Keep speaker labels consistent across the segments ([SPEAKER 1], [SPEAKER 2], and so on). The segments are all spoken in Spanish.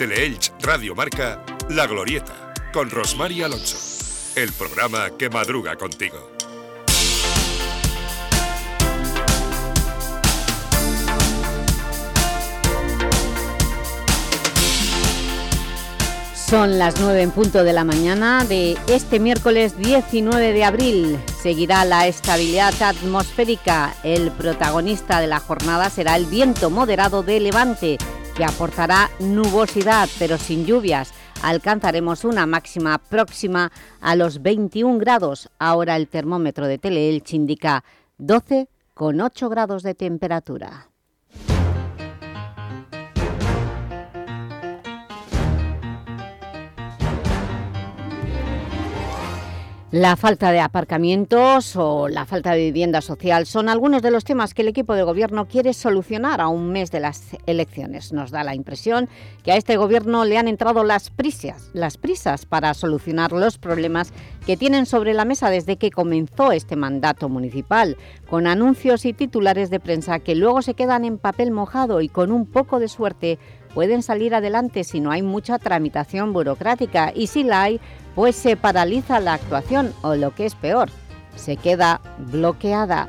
[SPEAKER 1] Teleelch Radio Marca La Glorieta con Rosmar Alonso. El programa que madruga contigo.
[SPEAKER 2] Son las 9 en punto de la mañana de este miércoles 19 de abril. Seguirá la estabilidad atmosférica. El protagonista de la jornada será el viento moderado de levante, aportará nubosidad, pero sin lluvias. Alcanzaremos una máxima próxima a los 21 grados. Ahora el termómetro de Teleelch indica 12,8 grados de temperatura. La falta de aparcamientos o la falta de vivienda social son algunos de los temas que el equipo de gobierno quiere solucionar a un mes de las elecciones. Nos da la impresión que a este gobierno le han entrado las prisas, las prisas para solucionar los problemas que tienen sobre la mesa desde que comenzó este mandato municipal, con anuncios y titulares de prensa que luego se quedan en papel mojado y con un poco de suerte pueden salir adelante si no hay mucha tramitación burocrática y si la hay, pues se paraliza la actuación o lo que es peor, se queda bloqueada.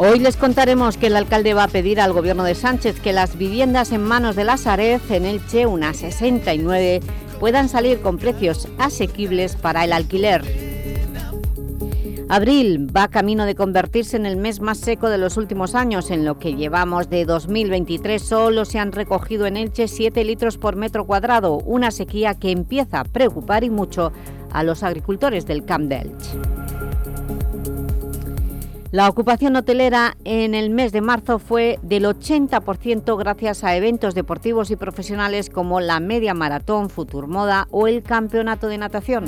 [SPEAKER 2] Hoy les contaremos que el alcalde va a pedir al gobierno de Sánchez que las viviendas en manos de la Sareb, en Elche, unas 69, puedan salir con precios asequibles para el alquiler. Abril va camino de convertirse en el mes más seco de los últimos años. En lo que llevamos de 2023 solo se han recogido en Elche 7 litros por metro cuadrado, una sequía que empieza a preocupar y mucho a los agricultores del Camp de Elche. La ocupación hotelera en el mes de marzo fue del 80% gracias a eventos deportivos y profesionales como la Media Maratón, Futurmoda o el Campeonato de Natación.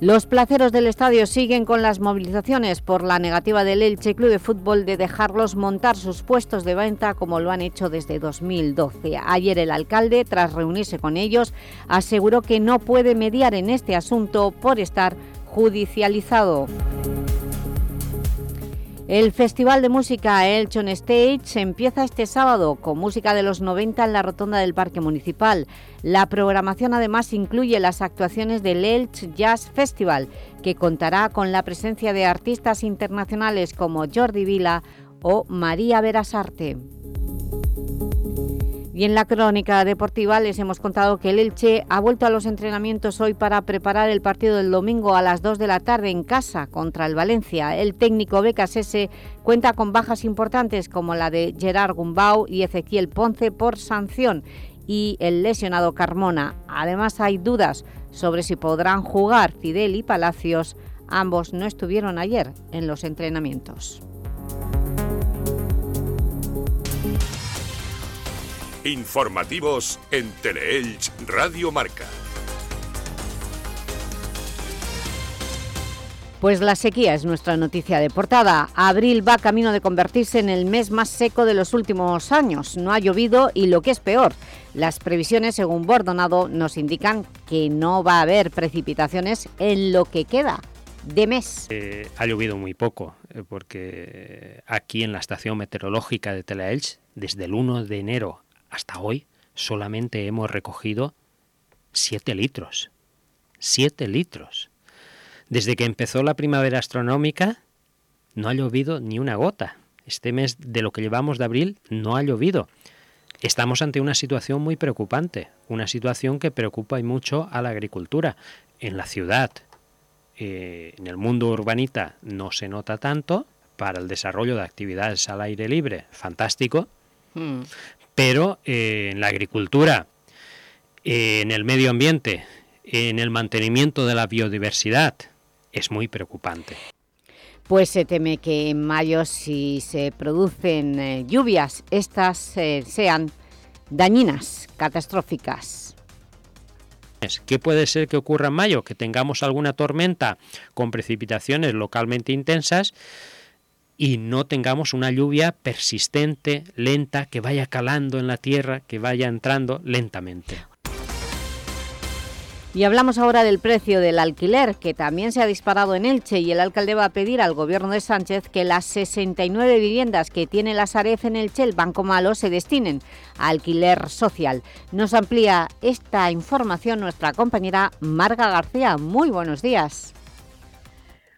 [SPEAKER 2] Los placeros del estadio siguen con las movilizaciones por la negativa del Elche Club de Fútbol de dejarlos montar sus puestos de venta como lo han hecho desde 2012. Ayer el alcalde, tras reunirse con ellos, aseguró que no puede mediar en este asunto por estar judicializado. El Festival de Música Elchon Stage empieza este sábado con música de los 90 en la rotonda del Parque Municipal. La programación además incluye las actuaciones del Elch Jazz Festival, que contará con la presencia de artistas internacionales como Jordi Vila o María Verasarte. Y en la crónica deportiva les hemos contado que el Elche ha vuelto a los entrenamientos hoy para preparar el partido del domingo a las 2 de la tarde en casa contra el Valencia. El técnico Becasese cuenta con bajas importantes como la de Gerard Gumbau y Ezequiel Ponce por sanción y el lesionado Carmona. Además hay dudas sobre si podrán jugar Fidel y Palacios. Ambos no estuvieron ayer en los entrenamientos.
[SPEAKER 1] Informativos en Teleelch Radio Marca.
[SPEAKER 2] Pues la sequía es nuestra noticia de portada. Abril va camino de convertirse en el mes más seco de los últimos años. No ha llovido y lo que es peor, las previsiones, según Bordonado, nos indican que no va a haber precipitaciones en lo que queda de mes.
[SPEAKER 3] Eh, ha llovido muy poco, eh, porque aquí en la estación meteorológica de Teleelch, desde el 1 de enero hasta hoy solamente hemos recogido 7 litros. 7 litros. Desde que empezó la primavera astronómica no ha llovido ni una gota. Este mes de lo que llevamos de abril no ha llovido. Estamos ante una situación muy preocupante, una situación que preocupa y mucho a la agricultura. En la ciudad, eh, en el mundo urbanita no se nota tanto, para el desarrollo de actividades al aire libre, fantástico, hmm pero eh, en la agricultura, eh, en el medio ambiente, en el mantenimiento de la biodiversidad, es muy preocupante.
[SPEAKER 2] Pues se teme que en mayo, si se producen eh, lluvias, estas sean dañinas, catastróficas.
[SPEAKER 3] ¿Qué puede ser que ocurra en mayo? Que tengamos alguna tormenta con precipitaciones localmente intensas y no tengamos una lluvia persistente, lenta, que vaya calando en la tierra, que vaya entrando lentamente.
[SPEAKER 2] Y hablamos ahora del precio del alquiler, que también se ha disparado en Elche y el alcalde va a pedir al gobierno de Sánchez que las 69 viviendas que tiene la Saref en Elche, el Banco Malo, se destinen a alquiler social. Nos amplía esta información nuestra compañera Marga García. Muy buenos días.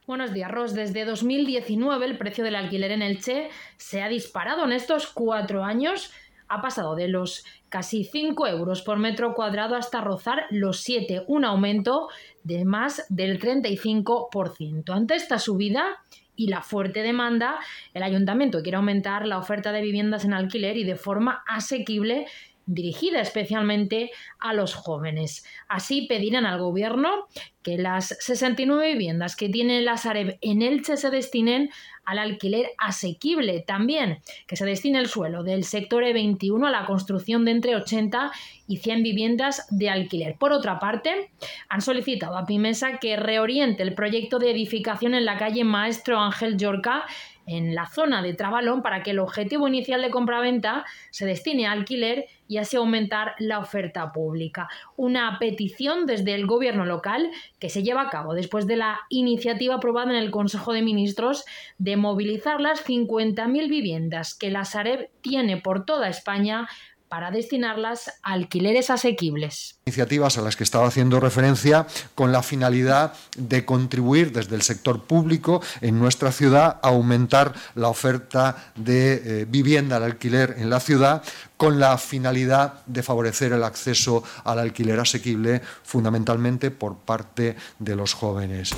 [SPEAKER 4] Buenos días, Ros. Desde 2019 el precio del alquiler en Elche se ha disparado en estos cuatro años ha pasado de los casi 5 euros por metro cuadrado hasta rozar los 7, un aumento de más del 35%. Ante esta subida y la fuerte demanda, el ayuntamiento quiere aumentar la oferta de viviendas en alquiler y de forma asequible dirigida especialmente a los jóvenes. Así pedirán al gobierno que las 69 viviendas que tiene la Sareb en Elche se destinen al alquiler asequible. También que se destine el suelo del sector E21 a la construcción de entre 80 y 100 viviendas de alquiler. Por otra parte, han solicitado a Pimesa que reoriente el proyecto de edificación en la calle Maestro Ángel Yorca en la zona de Trabalón para que el objetivo inicial de compraventa se destine a alquiler y así aumentar la oferta pública. Una petición desde el gobierno local que se lleva a cabo después de la iniciativa aprobada en el Consejo de Ministros de movilizar las 50.000 viviendas que la Sareb tiene por toda España para destinarlas a alquileres asequibles.
[SPEAKER 5] Iniciativas a las que estaba haciendo referencia con la finalidad de contribuir desde el sector público en nuestra ciudad a aumentar la oferta de eh, vivienda al alquiler en la ciudad con la finalidad de favorecer el acceso al alquiler asequible fundamentalmente por parte de los jóvenes.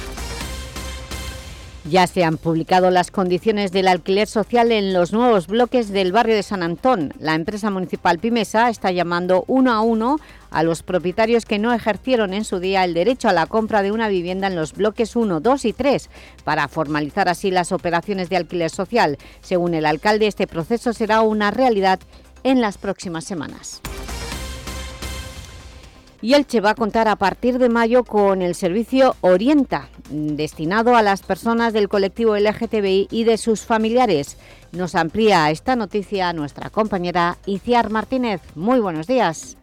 [SPEAKER 2] Ya se han publicado las condiciones del alquiler social en los nuevos bloques del barrio de San Antón. La empresa municipal Pimesa está llamando uno a uno a los propietarios que no ejercieron en su día el derecho a la compra de una vivienda en los bloques 1, 2 y 3 para formalizar así las operaciones de alquiler social. Según el alcalde, este proceso será una realidad en las próximas semanas. Y Elche va a contar a partir de mayo con el servicio Orienta, destinado a las personas del colectivo LGTBI y de sus familiares. Nos amplía esta noticia nuestra compañera Iciar Martínez. Muy buenos días.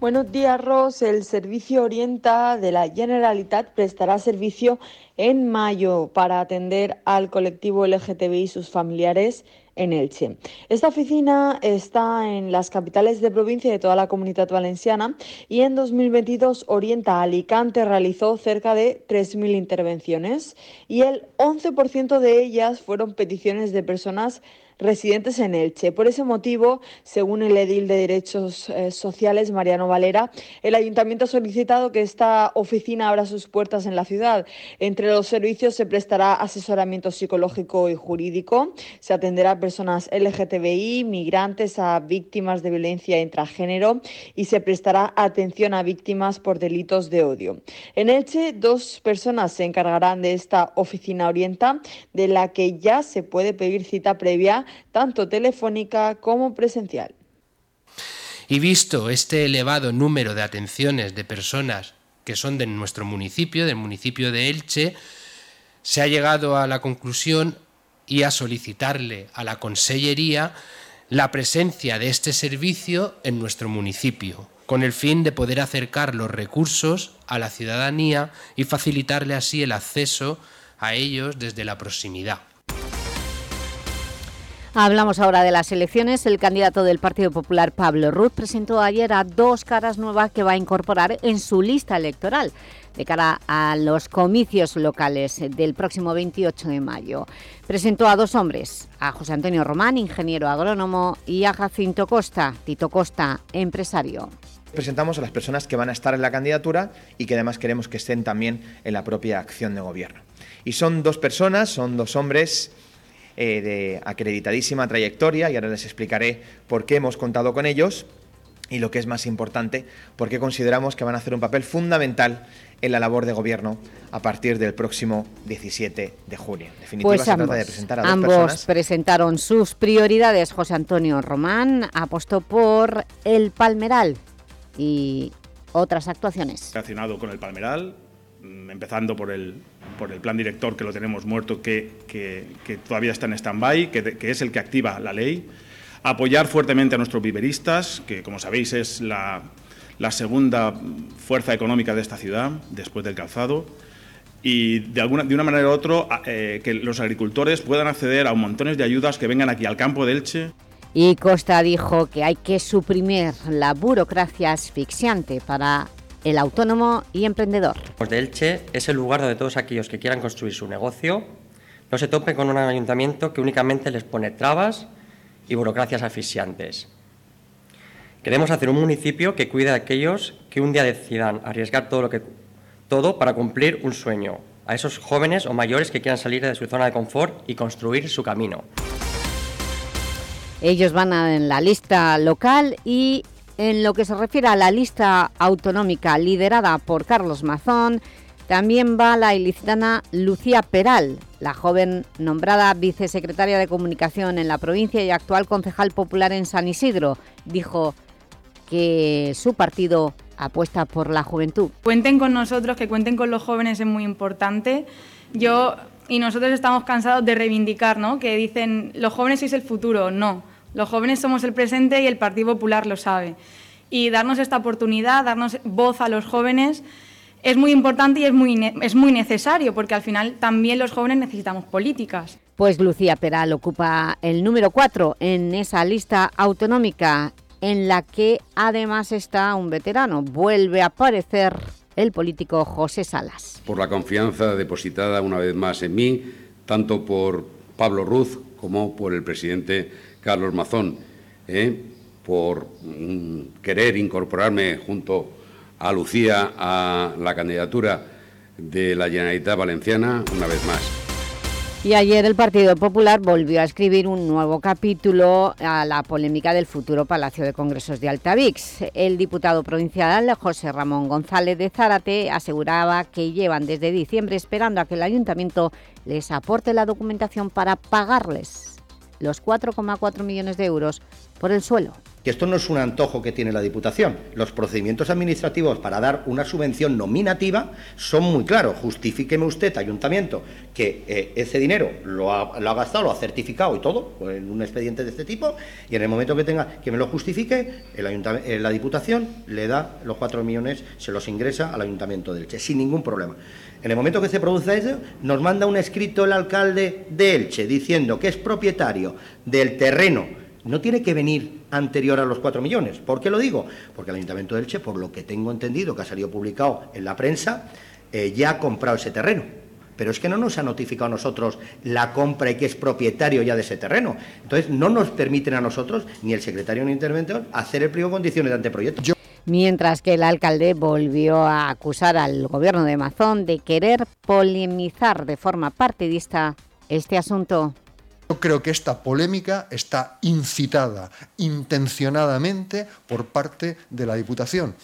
[SPEAKER 6] Buenos días, Ros. El servicio Orienta de la Generalitat prestará servicio en mayo para atender al colectivo LGTBI y sus familiares en Elche. Esta oficina está en las capitales de provincia de toda la comunidad valenciana y en 2022 Orienta Alicante realizó cerca de 3.000 intervenciones y el 11% de ellas fueron peticiones de personas residentes en Elche. Por ese motivo, según el edil de Derechos eh, Sociales, Mariano Valera, el ayuntamiento ha solicitado que esta oficina abra sus puertas en la ciudad. Entre los servicios se prestará asesoramiento psicológico y jurídico, se atenderá a personas LGTBI, migrantes, a víctimas de violencia intragénero y se prestará atención a víctimas por delitos de odio. En Elche, dos personas se encargarán de esta oficina orienta, de la que ya se puede pedir cita previa tanto telefónica como presencial.
[SPEAKER 7] Y visto este elevado número de atenciones de personas que son de nuestro municipio, del municipio de Elche, se ha llegado a la conclusión y a solicitarle a la Consellería la presencia de este servicio en nuestro municipio, con el fin de poder acercar los recursos a la ciudadanía y facilitarle así el acceso a ellos desde la proximidad.
[SPEAKER 2] Hablamos ahora de las elecciones. El candidato del Partido Popular, Pablo Ruz, presentó ayer a dos caras nuevas que va a incorporar en su lista electoral de cara a los comicios locales del próximo 28 de mayo. Presentó a dos hombres, a José Antonio Román, ingeniero agrónomo, y a Jacinto Costa, Tito Costa, empresario.
[SPEAKER 8] Presentamos a las personas que van a estar en la candidatura y que además queremos que estén también en la propia acción de gobierno. Y son dos personas, son dos hombres eh, de acreditadísima trayectoria y ahora les explicaré por qué hemos contado con ellos y lo que es más importante, por qué consideramos que van a hacer un papel fundamental en la labor de gobierno a partir del próximo 17 de junio. En definitiva,
[SPEAKER 2] pues se trata de presentar a dos ambos presentaron sus prioridades. José Antonio Román apostó por el Palmeral y otras actuaciones.
[SPEAKER 9] Relacionado con el Palmeral, mm, empezando por el, por el plan director que lo tenemos muerto, que, que, todavía está en stand-by, que, que, es el que activa la ley. Apoyar fuertemente a nuestros viveristas, que como sabéis es la, la segunda fuerza económica de esta ciudad, después del calzado y de, alguna, de una manera u otra eh, que los agricultores puedan acceder a montones de ayudas que vengan aquí al campo de Elche.
[SPEAKER 2] Y Costa dijo que hay que suprimir la burocracia asfixiante para el autónomo y emprendedor.
[SPEAKER 10] Pues de Elche es el lugar donde todos aquellos que quieran construir su negocio no se topen con un ayuntamiento que únicamente les pone trabas y burocracias asfixiantes. Queremos hacer un municipio que cuide a aquellos que un día decidan arriesgar todo lo que todo para cumplir un sueño, a esos jóvenes o mayores que quieran salir de su zona de confort y construir su camino.
[SPEAKER 2] Ellos van en la lista local y en lo que se refiere a la lista autonómica liderada por Carlos Mazón, también va la ilicitana Lucía Peral, la joven nombrada vicesecretaria de Comunicación en la provincia y actual concejal popular en San Isidro. Dijo que su partido apuesta por la juventud.
[SPEAKER 11] Cuenten con nosotros, que cuenten con los jóvenes es muy importante. Yo y nosotros estamos cansados de reivindicar, ¿no? Que dicen, los jóvenes sois el futuro. No, los jóvenes somos el presente y el Partido Popular lo sabe. Y darnos esta oportunidad, darnos voz a los jóvenes es muy importante y es muy, es muy necesario, porque al final también los jóvenes necesitamos políticas.
[SPEAKER 2] Pues Lucía Peral ocupa el número 4 en esa lista autonómica en la que además está un veterano. Vuelve a aparecer el político José Salas.
[SPEAKER 12] Por la confianza depositada una vez más en mí, tanto por Pablo Ruz como por el presidente Carlos Mazón, ¿eh? por mm, querer incorporarme junto a Lucía a la candidatura de la Generalitat Valenciana una vez más.
[SPEAKER 2] Y ayer el Partido Popular volvió a escribir un nuevo capítulo a la polémica del futuro Palacio de Congresos de Altavix. El diputado provincial José Ramón González de Zárate aseguraba que llevan desde diciembre esperando a que el Ayuntamiento les aporte la documentación para pagarles los 4,4 millones de euros por el suelo
[SPEAKER 13] que esto no es un antojo que tiene la Diputación. Los procedimientos administrativos para dar una subvención nominativa son muy claros. Justifíqueme usted, ayuntamiento, que eh, ese dinero lo ha, gastado, lo ha certificado y todo, en un expediente de este tipo, y en el momento que tenga que me lo justifique, eh, la Diputación le da los cuatro millones, se los ingresa al Ayuntamiento de Elche, sin ningún problema. En el momento que se produce eso, nos manda un escrito el alcalde de Elche diciendo que es propietario del terreno no tiene que venir anterior a los 4 millones. ¿Por qué lo digo? Porque el Ayuntamiento de Elche, por lo que tengo entendido, que ha salido publicado en la prensa, eh, ya ha comprado ese terreno. Pero es que no nos ha notificado a nosotros la compra y que es propietario ya de ese terreno. Entonces, no nos permiten a nosotros, ni el secretario ni el interventor, hacer el pliego de condiciones de anteproyecto.
[SPEAKER 2] Mientras que el alcalde volvió a acusar al gobierno de Mazón de querer polemizar de forma partidista este asunto.
[SPEAKER 5] Yo creo que esta polémica está incitada intencionadamente por parte de la Diputación.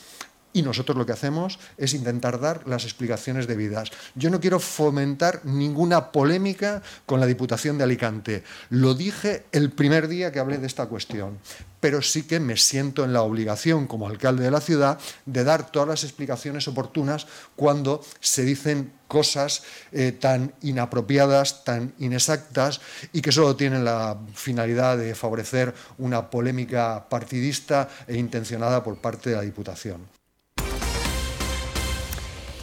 [SPEAKER 5] Y nosotros lo que hacemos es intentar dar las explicaciones debidas. Yo no quiero fomentar ninguna polémica con la Diputación de Alicante. Lo dije el primer día que hablé de esta cuestión pero sí que me siento en la obligación como alcalde de la ciudad de dar todas las explicaciones oportunas cuando se dicen cosas eh, tan inapropiadas, tan inexactas y que solo tienen la finalidad de favorecer una polémica partidista e intencionada por parte de la Diputación.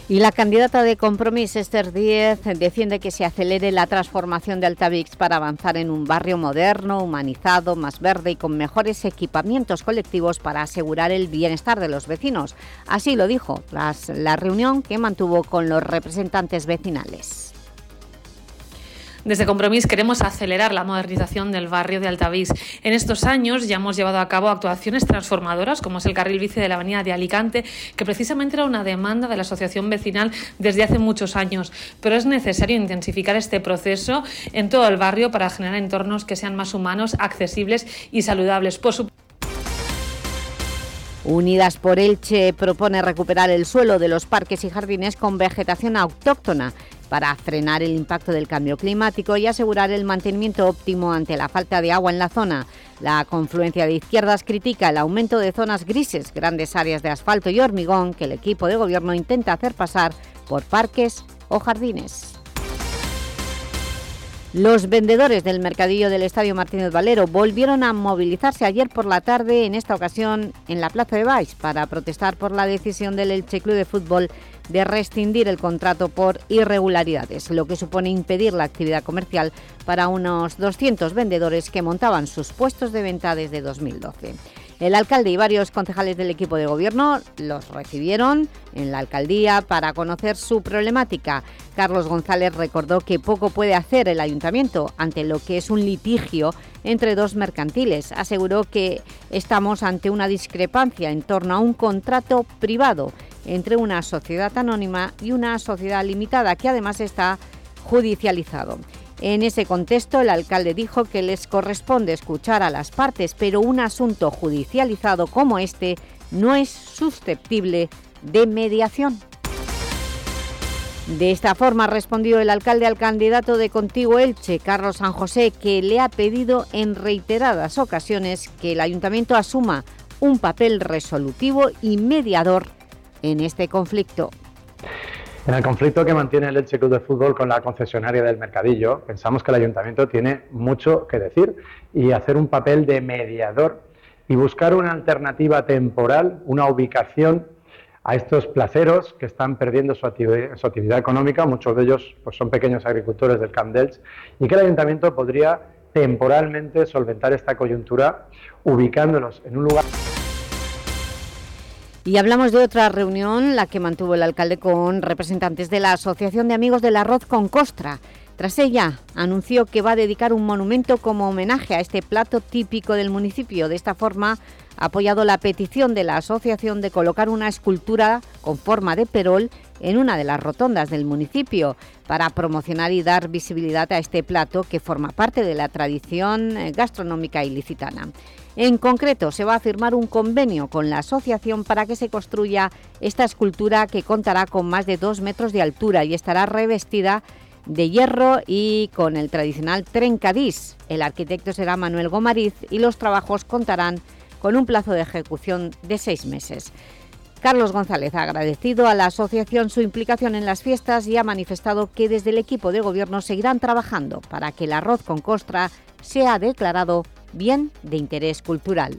[SPEAKER 2] Y la candidata de Compromís, Esther Díez, defiende que se acelere la transformación de Altavix para avanzar en un barrio moderno, humanizado, más verde y con mejores equipamientos colectivos para asegurar el bienestar de los vecinos. Así lo dijo tras la reunión que mantuvo con los representantes vecinales.
[SPEAKER 14] Desde Compromís queremos acelerar la modernización del barrio de Altavís. En estos años ya hemos llevado a cabo actuaciones transformadoras, como es el carril bici de la avenida de Alicante, que precisamente era una demanda de la asociación vecinal desde hace muchos años. Pero es necesario intensificar este proceso en todo el barrio para generar entornos que sean más humanos, accesibles y saludables. Por
[SPEAKER 2] Unidas por Elche propone recuperar el suelo de los parques y jardines con vegetación autóctona para frenar el impacto del cambio climático y asegurar el mantenimiento óptimo ante la falta de agua en la zona. La confluencia de izquierdas critica el aumento de zonas grises, grandes áreas de asfalto y hormigón que el equipo de gobierno intenta hacer pasar por parques o jardines. Los vendedores del mercadillo del Estadio Martínez Valero volvieron a movilizarse ayer por la tarde, en esta ocasión en la Plaza de Baix, para protestar por la decisión del Elche Club de Fútbol de rescindir el contrato por irregularidades, lo que supone impedir la actividad comercial para unos 200 vendedores que montaban sus puestos de venta desde 2012. El alcalde y varios concejales del equipo de gobierno los recibieron en la alcaldía para conocer su problemática. Carlos González recordó que poco puede hacer el ayuntamiento ante lo que es un litigio entre dos mercantiles. Aseguró que estamos ante una discrepancia en torno a un contrato privado entre una sociedad anónima y una sociedad limitada que además está judicializado. En ese contexto, el alcalde dijo que les corresponde escuchar a las partes, pero un asunto judicializado como este no es susceptible de mediación. De esta forma ha respondido el alcalde al candidato de Contigo Elche, Carlos San José, que le ha pedido en reiteradas ocasiones que el Ayuntamiento asuma un papel resolutivo y mediador en este conflicto.
[SPEAKER 15] En el conflicto que mantiene el Elche Club de Fútbol con la concesionaria del Mercadillo, pensamos que el Ayuntamiento tiene mucho que decir y hacer un papel de mediador y buscar una alternativa temporal, una ubicación a estos placeros que están perdiendo su actividad, económica, muchos de ellos pues, son pequeños agricultores del Camp Delch, y que el Ayuntamiento podría temporalmente solventar esta coyuntura ubicándolos en un lugar...
[SPEAKER 2] Y hablamos de otra reunión, la que mantuvo el alcalde con representantes de la Asociación de Amigos del Arroz con Costra. Tras ella, anunció que va a dedicar un monumento como homenaje a este plato típico del municipio. De esta forma, ha apoyado la petición de la asociación de colocar una escultura con forma de perol en una de las rotondas del municipio para promocionar y dar visibilidad a este plato que forma parte de la tradición gastronómica ilicitana. En concreto, se va a firmar un convenio con la asociación para que se construya esta escultura que contará con más de dos metros de altura y estará revestida de hierro y con el tradicional trencadís. El arquitecto será Manuel Gomariz y los trabajos contarán con un plazo de ejecución de seis meses. Carlos González ha agradecido a la asociación su implicación en las fiestas y ha manifestado que desde el equipo de gobierno seguirán trabajando para que el arroz con costra sea declarado bien de interés cultural.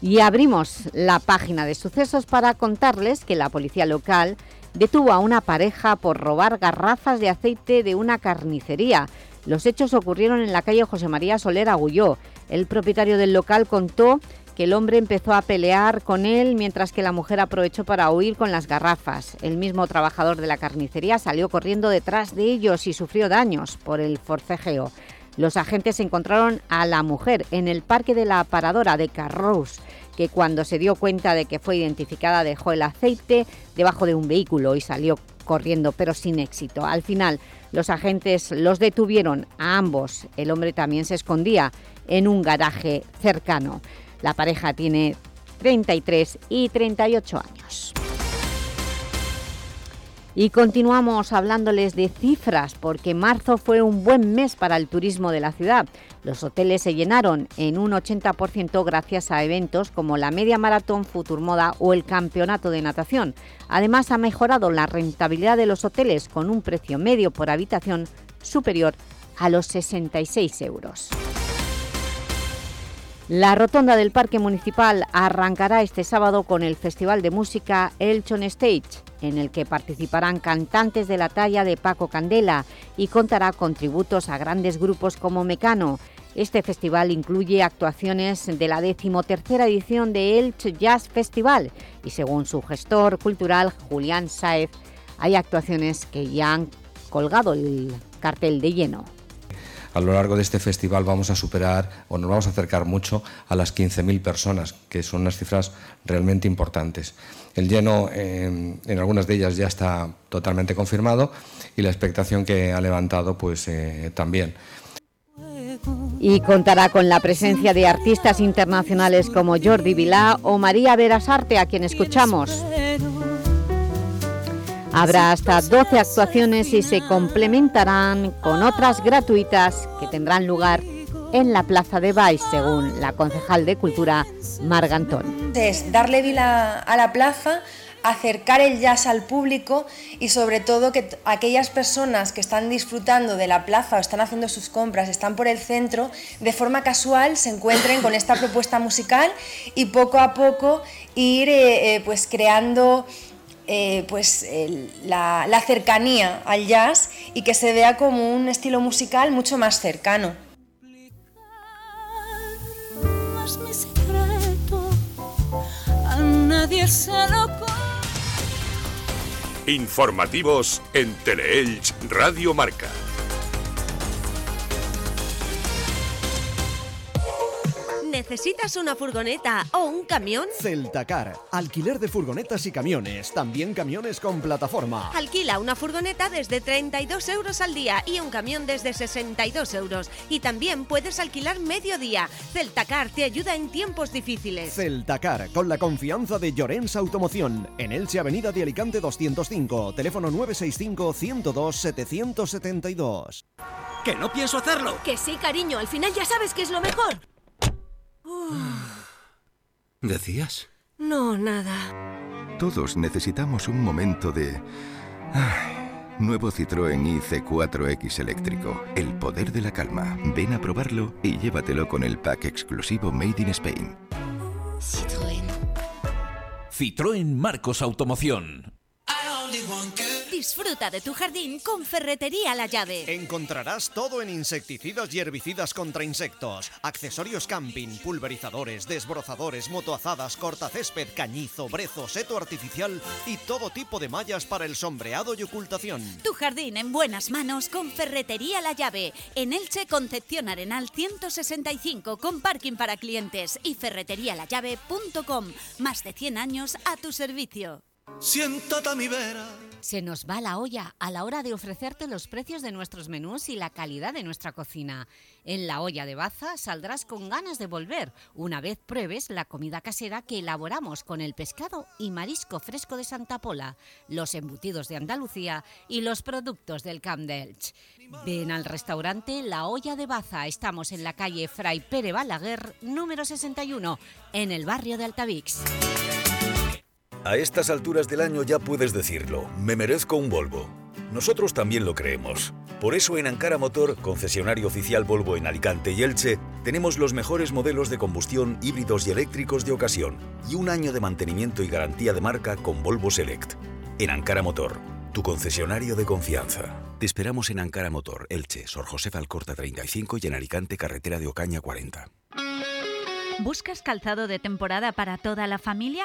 [SPEAKER 2] Y abrimos la página de sucesos para contarles que la policía local detuvo a una pareja por robar garrafas de aceite de una carnicería. Los hechos ocurrieron en la calle José María Soler Agulló. El propietario del local contó el hombre empezó a pelear con él mientras que la mujer aprovechó para huir con las garrafas. El mismo trabajador de la carnicería salió corriendo detrás de ellos y sufrió daños por el forcejeo. Los agentes encontraron a la mujer en el parque de la aparadora de Carrous, que cuando se dio cuenta de que fue identificada dejó el aceite debajo de un vehículo y salió corriendo, pero sin éxito. Al final, los agentes los detuvieron a ambos. El hombre también se escondía en un garaje cercano. La pareja tiene 33 y 38 años. Y continuamos hablándoles de cifras porque marzo fue un buen mes para el turismo de la ciudad. Los hoteles se llenaron en un 80% gracias a eventos como la Media Maratón Futurmoda o el Campeonato de Natación. Además ha mejorado la rentabilidad de los hoteles con un precio medio por habitación superior a los 66 euros. La rotonda del Parque Municipal arrancará este sábado con el Festival de Música Elchon Stage en el que participarán cantantes de la talla de Paco Candela y contará con tributos a grandes grupos como Mecano. Este festival incluye actuaciones de la decimotercera edición de Elche Jazz Festival y según su gestor cultural Julián Saez, hay actuaciones que ya han colgado el cartel de lleno
[SPEAKER 16] a lo largo de este festival vamos a superar o nos vamos a acercar mucho a las 15.000 personas, que son unas cifras realmente importantes. El lleno en algunas de ellas ya está totalmente confirmado y la expectación que ha levantado pues eh, también.
[SPEAKER 2] Y contará con la presencia de artistas internacionales como Jordi Vilá o María Verasarte, a quien escuchamos. Habrá hasta 12 actuaciones y se complementarán con otras gratuitas que tendrán lugar en la Plaza de Baix, según la concejal de Cultura, Margantón.
[SPEAKER 17] Es darle vida a la plaza, acercar el jazz al público y sobre todo que aquellas personas que están disfrutando de la plaza o están haciendo sus compras, están por el centro, de forma casual se encuentren con esta propuesta musical y poco a poco ir eh, eh, pues creando eh, pues, la, la cercanía al jazz y que se vea como un estilo musical mucho más cercano.
[SPEAKER 1] Informativos en Teleelch Radio Marca.
[SPEAKER 18] ¿Necesitas una furgoneta o un camión?
[SPEAKER 19] Celtacar, alquiler de furgonetas y camiones, también camiones con plataforma.
[SPEAKER 18] Alquila una furgoneta desde 32 euros al día y un camión desde 62 euros. Y también puedes alquilar medio día. Celtacar te ayuda en tiempos difíciles.
[SPEAKER 19] Celtacar, con la confianza de Llorens Automoción, en Elche Avenida de Alicante 205, teléfono 965 102 772.
[SPEAKER 20] ¡Que no pienso hacerlo!
[SPEAKER 18] Que sí, cariño, al final ya sabes que es lo mejor.
[SPEAKER 20] ¿Decías?
[SPEAKER 18] No, nada.
[SPEAKER 21] Todos necesitamos un momento de... Ay, nuevo Citroën IC4X eléctrico. El poder de la calma. Ven a probarlo y llévatelo con el pack exclusivo Made in Spain.
[SPEAKER 18] Citroën.
[SPEAKER 20] Citroën Marcos Automoción.
[SPEAKER 18] Disfruta de tu jardín con Ferretería La Llave.
[SPEAKER 19] Encontrarás todo en insecticidas y herbicidas contra insectos, accesorios camping, pulverizadores, desbrozadores, motoazadas, cortacésped, cañizo, brezo, seto artificial y todo tipo de mallas para el sombreado y ocultación.
[SPEAKER 18] Tu jardín en buenas manos con Ferretería La Llave. En Elche, Concepción Arenal 165 con parking para clientes y ferreterialallave.com. Más de 100 años a tu servicio.
[SPEAKER 20] Siéntate a mi vera.
[SPEAKER 2] Se nos va la olla a la hora de ofrecerte los precios de nuestros menús y la calidad de nuestra cocina. En La Olla de Baza saldrás con ganas de volver una vez pruebes la comida casera que elaboramos con el pescado y marisco fresco de Santa Pola, los embutidos de Andalucía y los productos del Camp. Ven al restaurante La Olla de Baza. Estamos en la calle Fray Pere Balaguer, número 61, en el barrio de Altavix.
[SPEAKER 22] A estas alturas del año ya puedes decirlo, me merezco un Volvo. Nosotros también lo creemos. Por eso en Ankara Motor, concesionario oficial Volvo en Alicante y Elche, tenemos los mejores modelos de combustión híbridos y eléctricos de ocasión y un año de mantenimiento y garantía de marca con Volvo Select. En Ankara Motor, tu concesionario de confianza. Te esperamos en Ankara Motor, Elche, Sor José Alcorta 35 y en Alicante, carretera de Ocaña 40.
[SPEAKER 23] ¿Buscas calzado de temporada para toda la familia?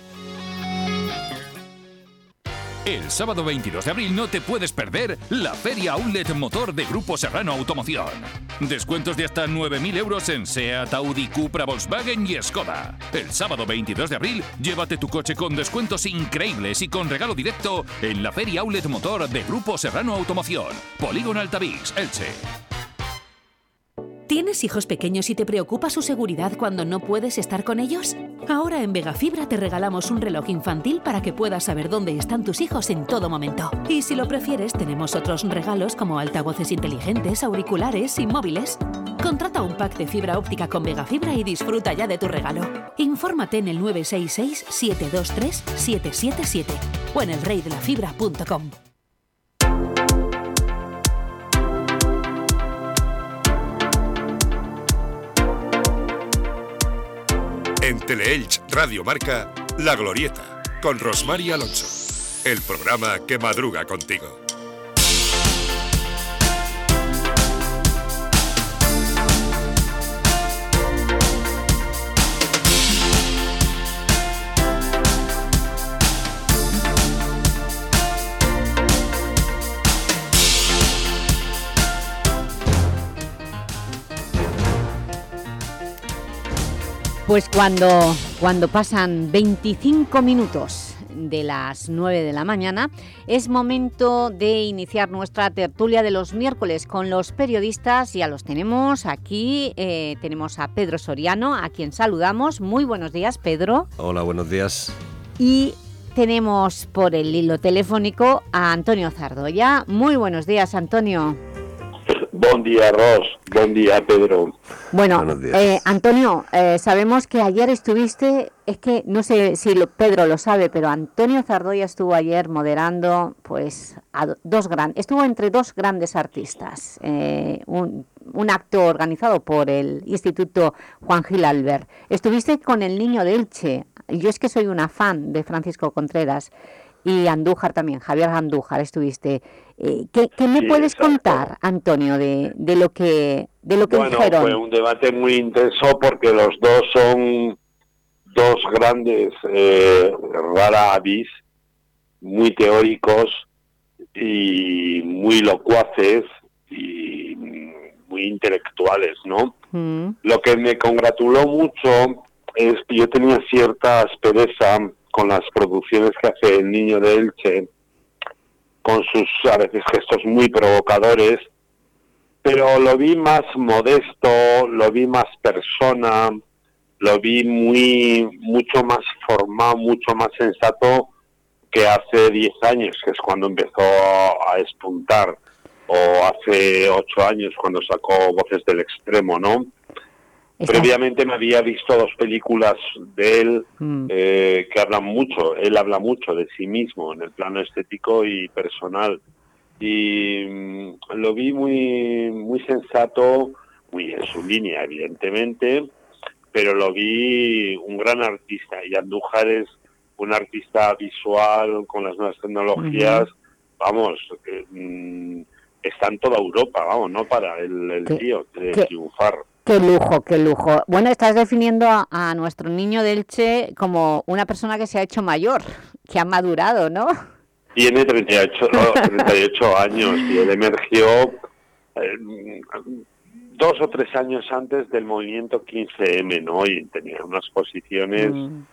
[SPEAKER 24] El sábado 22 de abril no te puedes perder la Feria Outlet Motor de Grupo Serrano Automoción. Descuentos de hasta 9.000 euros en SEAT, Audi, Cupra, Volkswagen y Skoda. El sábado 22 de abril, llévate tu coche con descuentos increíbles y con regalo directo en la Feria Outlet Motor de Grupo Serrano Automoción. Polígono Altavix, Elche.
[SPEAKER 25] ¿Tienes hijos pequeños y te preocupa su seguridad cuando no puedes estar con ellos? Ahora en Vegafibra te regalamos un reloj infantil para que puedas saber dónde están tus hijos en todo momento. Y si lo prefieres, tenemos otros regalos como altavoces inteligentes, auriculares y móviles. Contrata un pack de fibra óptica con Vegafibra y disfruta ya de tu regalo. Infórmate en el 966-723-777 o en elreydelafibra.com.
[SPEAKER 1] En Teleelch Radio Marca, La Glorieta, con Rosmar Alonso. El programa que madruga contigo.
[SPEAKER 2] Pues cuando, cuando pasan 25 minutos de las 9 de la mañana, es momento de iniciar nuestra tertulia de los miércoles con los periodistas. Ya los tenemos aquí, eh, tenemos a Pedro Soriano, a quien saludamos. Muy buenos días, Pedro.
[SPEAKER 26] Hola, buenos días.
[SPEAKER 2] Y tenemos por el hilo telefónico a Antonio Zardoya. Muy buenos días, Antonio.
[SPEAKER 27] Buen día, Ros. Buen día, Pedro.
[SPEAKER 2] Bueno, eh, Antonio, eh, sabemos que ayer estuviste, es que no sé si Pedro lo sabe, pero Antonio Zardoya estuvo ayer moderando pues a dos gran, estuvo entre dos grandes artistas, eh, un, un, acto organizado por el Instituto Juan Gil Albert. Estuviste con el niño de Elche, yo es que soy una fan de Francisco Contreras, y Andújar también, Javier Andújar estuviste. Eh, ¿qué, me puedes contar, Antonio, de, de, lo que, de lo que
[SPEAKER 27] bueno,
[SPEAKER 2] dijeron?
[SPEAKER 27] fue un debate muy intenso porque los dos son dos grandes eh, rara avis, muy teóricos y muy locuaces y muy intelectuales, ¿no?
[SPEAKER 2] Mm.
[SPEAKER 27] Lo que me congratuló mucho es que yo tenía cierta aspereza con las producciones que hace el niño de Elche, con sus a veces gestos muy provocadores, pero lo vi más modesto, lo vi más persona, lo vi muy mucho más formado, mucho más sensato que hace 10 años, que es cuando empezó a espuntar, o hace 8 años cuando sacó Voces del Extremo, ¿no? Previamente me había visto dos películas de él
[SPEAKER 2] Mm.
[SPEAKER 27] eh, que hablan mucho, él habla mucho de sí mismo en el plano estético y personal. Y mm, lo vi muy, muy sensato, muy en su línea, evidentemente, pero lo vi un gran artista. Y Andújar es un artista visual con las nuevas tecnologías, vamos, que, mm, está en toda Europa, vamos, no para el, el
[SPEAKER 2] ¿Qué-
[SPEAKER 27] tío de triunfar.
[SPEAKER 2] Qué lujo, qué lujo. Bueno, estás definiendo a, a nuestro niño de Elche como una persona que se ha hecho mayor, que ha madurado, ¿no?
[SPEAKER 27] Tiene 38, no, 38 años y él emergió eh, dos o tres años antes del movimiento 15M, ¿no? Y tenía unas posiciones
[SPEAKER 2] Mm.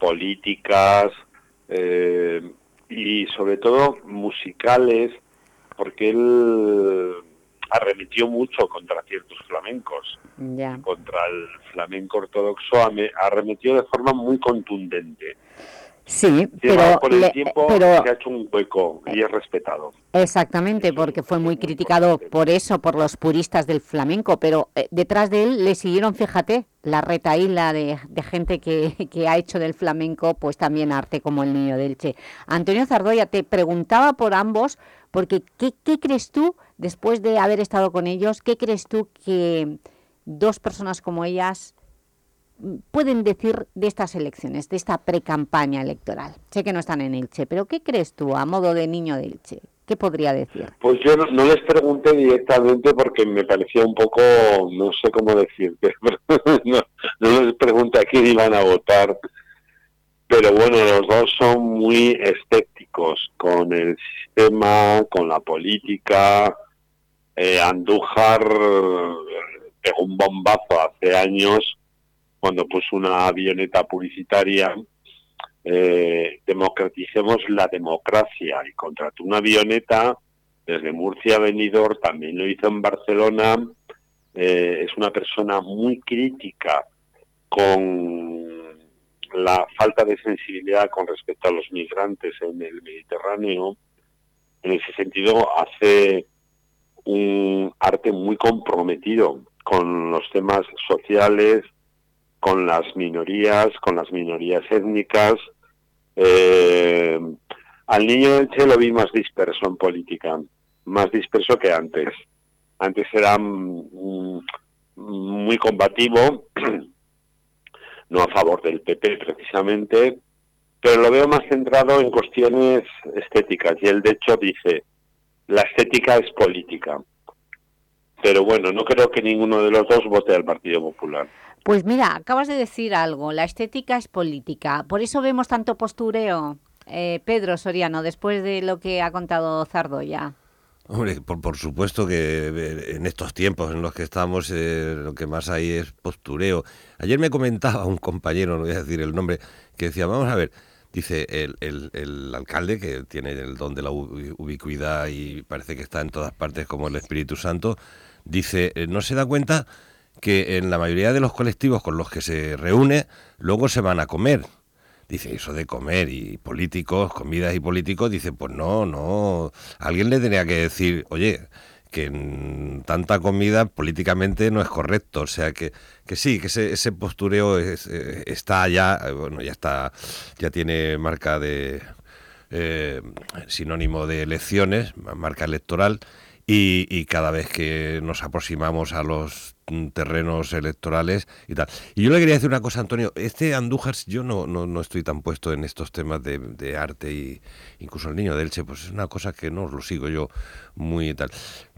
[SPEAKER 27] políticas eh, y sobre todo musicales, porque él arremetió mucho contra ciertos flamencos, contra el flamenco ortodoxo, arremetió de forma muy contundente.
[SPEAKER 2] Sí, pero,
[SPEAKER 27] el
[SPEAKER 2] le-
[SPEAKER 27] tiempo
[SPEAKER 2] pero
[SPEAKER 27] se ha hecho un hueco y es respetado.
[SPEAKER 2] exactamente, porque fue muy criticado por eso, por los puristas del flamenco, pero eh, detrás de él le siguieron, fíjate, la retaíla de, de gente que, que ha hecho del flamenco pues también arte como el niño del Che. Antonio Zardoya, te preguntaba por ambos, porque ¿qué, qué crees tú, después de haber estado con ellos, qué crees tú que dos personas como ellas pueden decir de estas elecciones, de esta pre-campaña electoral? Sé que no están en Elche, pero ¿qué crees tú a modo de niño de Elche? ¿Qué podría decir?
[SPEAKER 27] Pues yo no, les pregunté directamente porque me parecía un poco, no sé cómo decirte, no, no les pregunté a quién iban a votar, pero bueno, los dos son muy escépticos con el sistema, con la política. Eh, Andújar eh, pegó un bombazo hace años cuando puso una avioneta publicitaria eh, democraticemos la democracia y contrató una avioneta desde Murcia a Benidorm, también lo hizo en Barcelona, eh, es una persona muy crítica con la falta de sensibilidad con respecto a los migrantes en el Mediterráneo. En ese sentido hace un arte muy comprometido con los temas sociales, con las minorías, con las minorías étnicas. Eh, al niño del Che lo vi más disperso en política, más disperso que antes. Antes era mm, muy combativo, no a favor del PP precisamente, pero lo veo más centrado en cuestiones estéticas. Y él, de hecho, dice, la estética es política. Pero bueno, no creo que ninguno de los dos vote al Partido Popular.
[SPEAKER 2] Pues mira, acabas de decir algo, la estética es política, por eso vemos tanto postureo, eh, Pedro Soriano, después de lo que ha contado Zardoya.
[SPEAKER 26] Hombre, por, supuesto que eh, en estos tiempos en los que estamos eh, lo que más hay es postureo. Ayer me comentaba un compañero, no voy a decir el nombre, que decía, vamos a ver, dice el, el, alcalde, que tiene el don de la ubicuidad y parece que está en todas partes como el Espíritu Santo, dice, eh, no se da cuenta que en la mayoría de los colectivos con los que se reúne, luego se van a comer. Dice, eso de comer y políticos, comidas y políticos, dice, pues no, no. Alguien le tenía que decir, oye, que tanta comida políticamente no es correcto. O sea que, que sí, que ese, ese postureo eh, está ya, eh, bueno, ya está, ya tiene marca de eh, sinónimo de elecciones, marca electoral, y, y cada vez que nos aproximamos a los terrenos electorales y tal. Y yo le quería decir una cosa, Antonio. Este Andújar, yo no, no, no estoy tan puesto en estos temas de, arte y incluso el niño de Elche, pues es una cosa que no lo sigo yo muy tal.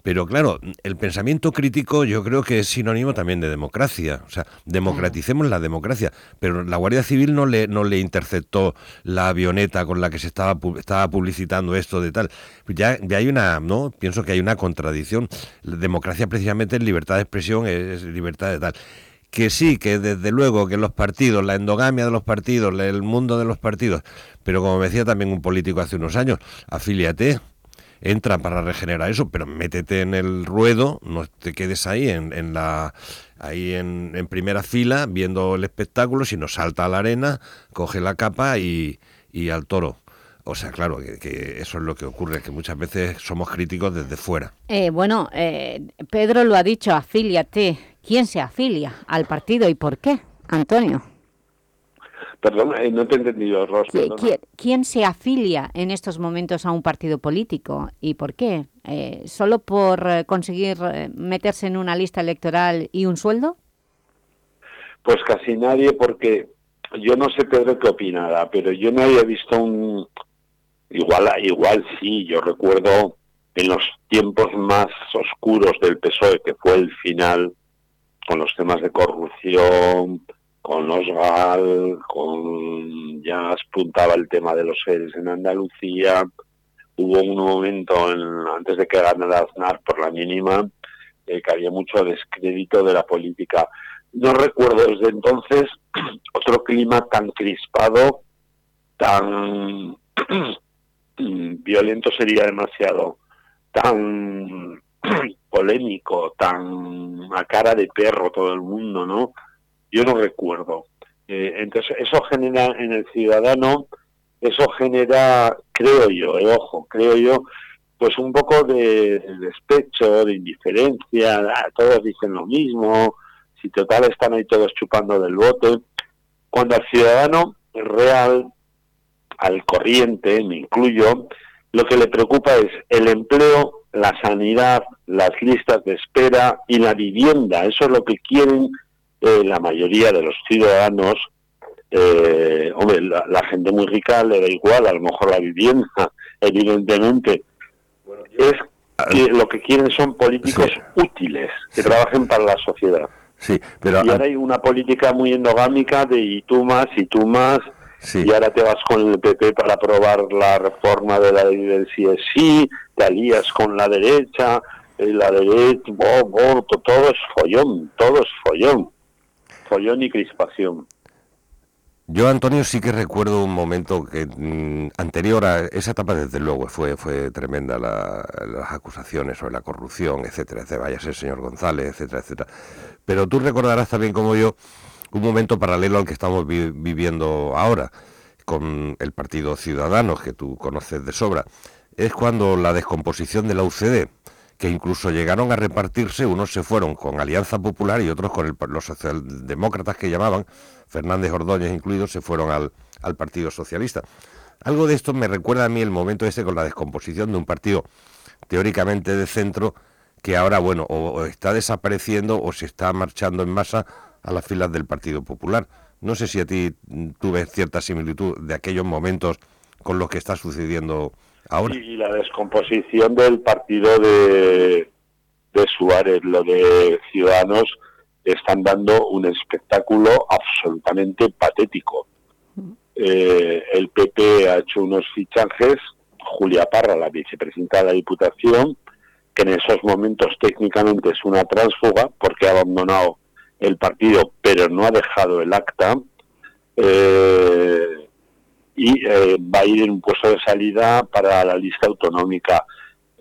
[SPEAKER 26] Pero claro, el pensamiento crítico yo creo que es sinónimo también de democracia. O sea, democraticemos la democracia. Pero la Guardia Civil no le, no le interceptó la avioneta con la que se estaba, estaba publicitando esto de tal. Ya, ya hay una, ¿no? Pienso que hay una contradicción. Democracia precisamente es libertad de expresión, es libertad de tal que sí, que desde luego que los partidos, la endogamia de los partidos, el mundo de los partidos, pero como decía también un político hace unos años, afíliate, entra para regenerar eso, pero métete en el ruedo, no te quedes ahí en, en la ahí en, en, primera fila viendo el espectáculo, sino salta a la arena, coge la capa y, y al toro. O sea, claro, que, eso es lo que ocurre, que muchas veces somos críticos desde fuera.
[SPEAKER 2] Eh, bueno, eh, Pedro lo ha dicho, afíliate. ¿Quién se afilia al partido y por qué, Antonio?
[SPEAKER 27] Perdón, eh, no te he entendido, Ros.
[SPEAKER 2] ¿Quién, se afilia en estos momentos a un partido político y por qué? Eh, ¿Solo por eh, conseguir meterse en una lista electoral y un sueldo?
[SPEAKER 27] Pues casi nadie, porque yo no sé Pedro qué opinará, pero yo no había visto un... Igual, igual sí, yo recuerdo en los tiempos más oscuros del PSOE, que fue el final, con los temas de corrupción, con Osgal, con ya apuntaba el tema de los seres en Andalucía. Hubo un momento antes de que ganara Aznar por la mínima eh, que había mucho descrédito de la política. No recuerdo desde entonces otro clima tan crispado, tan violento sería demasiado, tan polémico, tan a cara de perro todo el mundo, ¿no? Yo no recuerdo. Eh, entonces, eso genera en el ciudadano, eso genera, creo yo, eh, ojo, creo yo, pues un poco de, despecho, de indiferencia, ah, todos dicen lo mismo, si total están ahí todos chupando del bote, cuando al ciudadano real, al corriente, me incluyo, lo que le preocupa es el empleo, la sanidad, las listas de espera y la vivienda. Eso es lo que quieren eh, la mayoría de los ciudadanos, eh, hombre, la, gente muy rica le da igual, a lo mejor la vivienda, evidentemente, es que lo que quieren son políticos útiles, que trabajen para la sociedad.
[SPEAKER 26] Sí, pero...
[SPEAKER 27] Y ahora hay una política muy endogámica de y tú más, y tú más, y ahora te vas con el PP para aprobar la reforma de la ley del CSI, te alías con la derecha, eh, la derecha, todo es follón, todo es follón follón y crispación.
[SPEAKER 26] Yo, Antonio, sí que recuerdo un momento que mm, anterior a esa etapa, desde luego, fue, fue tremenda las acusaciones sobre la corrupción, etcétera, etcétera, vaya el señor González, etcétera, etcétera. Pero tú recordarás también como yo un momento paralelo al que estamos viviendo ahora, con el Partido Ciudadanos, que tú conoces de sobra. Es cuando la descomposición de la UCD, que incluso llegaron a repartirse, unos se fueron con Alianza Popular y otros con los socialdemócratas que llamaban, Fernández Ordóñez incluidos, se fueron al, al Partido Socialista. Algo de esto me recuerda a mí el momento ese con la descomposición de un partido teóricamente de centro que ahora, bueno, o, está desapareciendo o se está marchando en masa a las filas del Partido Popular. No sé si a ti tú ves cierta similitud de aquellos momentos con lo que está sucediendo
[SPEAKER 27] y la descomposición del partido de, de Suárez, lo de Ciudadanos, están dando un espectáculo absolutamente patético. Eh, el PP ha hecho unos fichajes, Julia Parra, la vicepresidenta de la Diputación, que en esos momentos técnicamente es una transfuga porque ha abandonado el partido pero no ha dejado el acta eh, y eh, va a ir en un puesto de salida para la lista autonómica.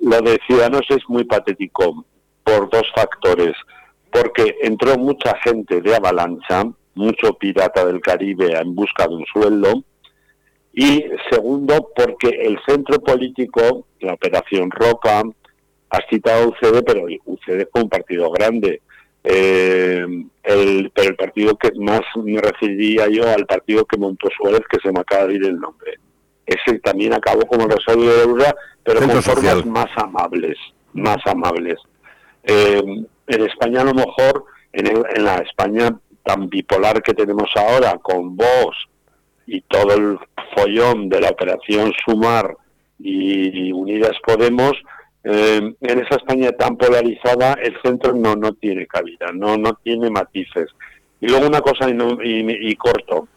[SPEAKER 27] Lo de Ciudadanos es muy patético por dos factores, porque entró mucha gente de avalancha, mucho pirata del Caribe en busca de un sueldo, y segundo, porque el centro político, la Operación Roca, ha citado UCD, pero UCD fue un partido grande. Eh, el, pero el partido que más me referiría yo al partido que montó Suárez, que se me acaba de ir el nombre. Ese también acabó como el Rosario de Eura, pero con formas más amables, más amables. Eh, en España a lo mejor, en, en la España tan bipolar que tenemos ahora, con Vox y todo el follón de la operación Sumar y Unidas Podemos, eh, en esa España tan polarizada el centro no no tiene cabida, no no tiene matices. Y luego una cosa y, y, corto,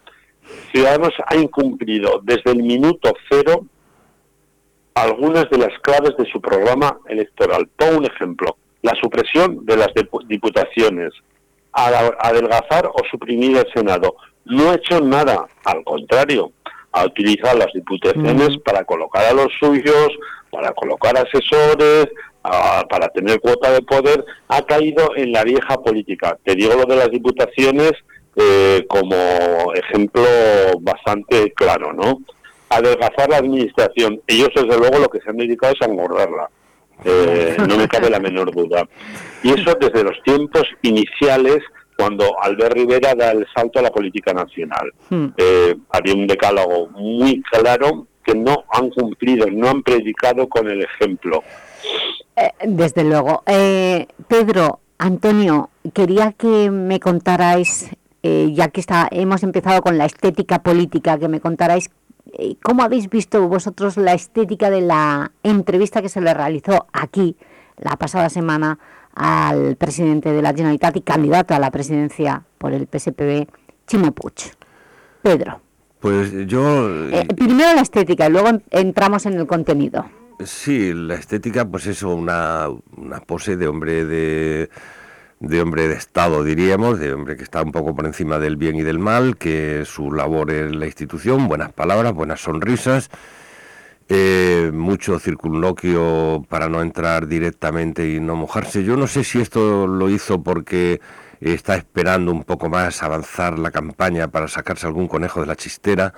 [SPEAKER 27] Ciudadanos ha incumplido desde el minuto cero algunas de las claves de su programa electoral. Pongo un ejemplo, la supresión de las diputaciones, adelgazar o suprimir el Senado. No ha hecho nada, al contrario, ha utilizado las diputaciones para colocar a los suyos, para colocar asesores, para tener cuota de poder, ha caído en la vieja política. Te digo lo de las diputaciones eh, como ejemplo bastante claro, ¿no? Adelgazar la administración. Ellos, desde luego, lo que se han dedicado es a engordarla. Eh, no me cabe la menor duda. Y eso desde los tiempos iniciales, cuando Albert Rivera da el salto a la política nacional. Hmm. Eh, había un decálogo muy claro que no han cumplido, no han predicado con el ejemplo.
[SPEAKER 2] Eh, desde luego. Eh, Pedro, Antonio, quería que me contarais, eh, ya que está, hemos empezado con la estética política, que me contarais cómo habéis visto vosotros la estética de la entrevista que se le realizó aquí la pasada semana al presidente de la Generalitat y candidato a la presidencia por el PSPB, Chimo Puig. Pedro.
[SPEAKER 26] Pues yo...
[SPEAKER 2] Eh, primero la estética y luego entramos en el contenido.
[SPEAKER 26] Sí, la estética, pues eso, una, una pose de hombre de, de hombre de Estado, diríamos, de hombre que está un poco por encima del bien y del mal, que su labor en la institución, buenas palabras, buenas sonrisas, eh, mucho circunloquio para no entrar directamente y no mojarse. Yo no sé si esto lo hizo porque está esperando un poco más avanzar la campaña para sacarse algún conejo de la chistera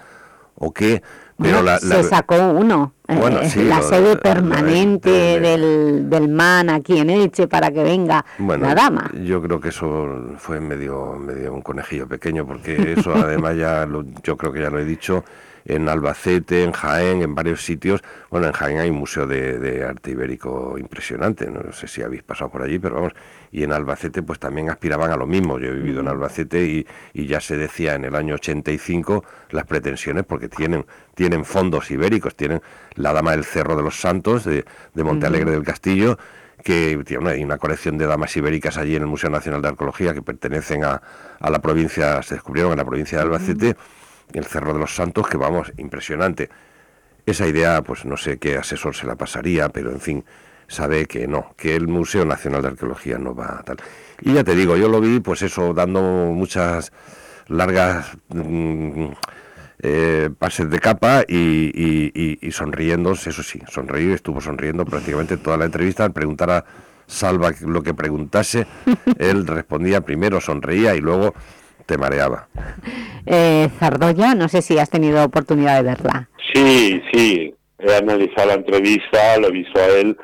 [SPEAKER 26] o qué. Pero la,
[SPEAKER 2] se sacó uno, eh, la sede permanente del, del MAN aquí en Elche para que venga la dama.
[SPEAKER 26] Yo creo que eso fue medio, medio un conejillo pequeño, porque eso además ya yo creo que ya lo he dicho, en Albacete, en Jaén, en varios sitios. Bueno, en Jaén hay un museo de, arte ibérico impresionante, no sé si habéis pasado por allí, pero vamos, y en Albacete pues también aspiraban a lo mismo. Yo he vivido en Albacete y, ya se decía en el año 85 las pretensiones porque tienen, tienen fondos ibéricos, tienen la Dama del Cerro de los Santos de, de Montealegre del Castillo, que tiene hay una colección de damas ibéricas allí en el Museo Nacional de Arqueología que pertenecen a, a la provincia, se descubrieron en la provincia de Albacete el Cerro de los Santos, que vamos, impresionante. Esa idea, pues no sé qué asesor se la pasaría, pero en fin, sabe que no, que el Museo Nacional de Arqueología no va a tal. Y ya te digo, yo lo vi, pues eso, dando muchas largas mm, eh, pases de capa y, y, sonriendo, eso sí, sonreír, estuvo sonriendo prácticamente toda la entrevista al preguntar a Salva lo que preguntase, él respondía primero, sonreía y luego te mareaba.
[SPEAKER 2] Eh, Zardoya, no sé si has tenido oportunidad de verla.
[SPEAKER 27] Sí, sí, he analizado la entrevista, lo he visto a él.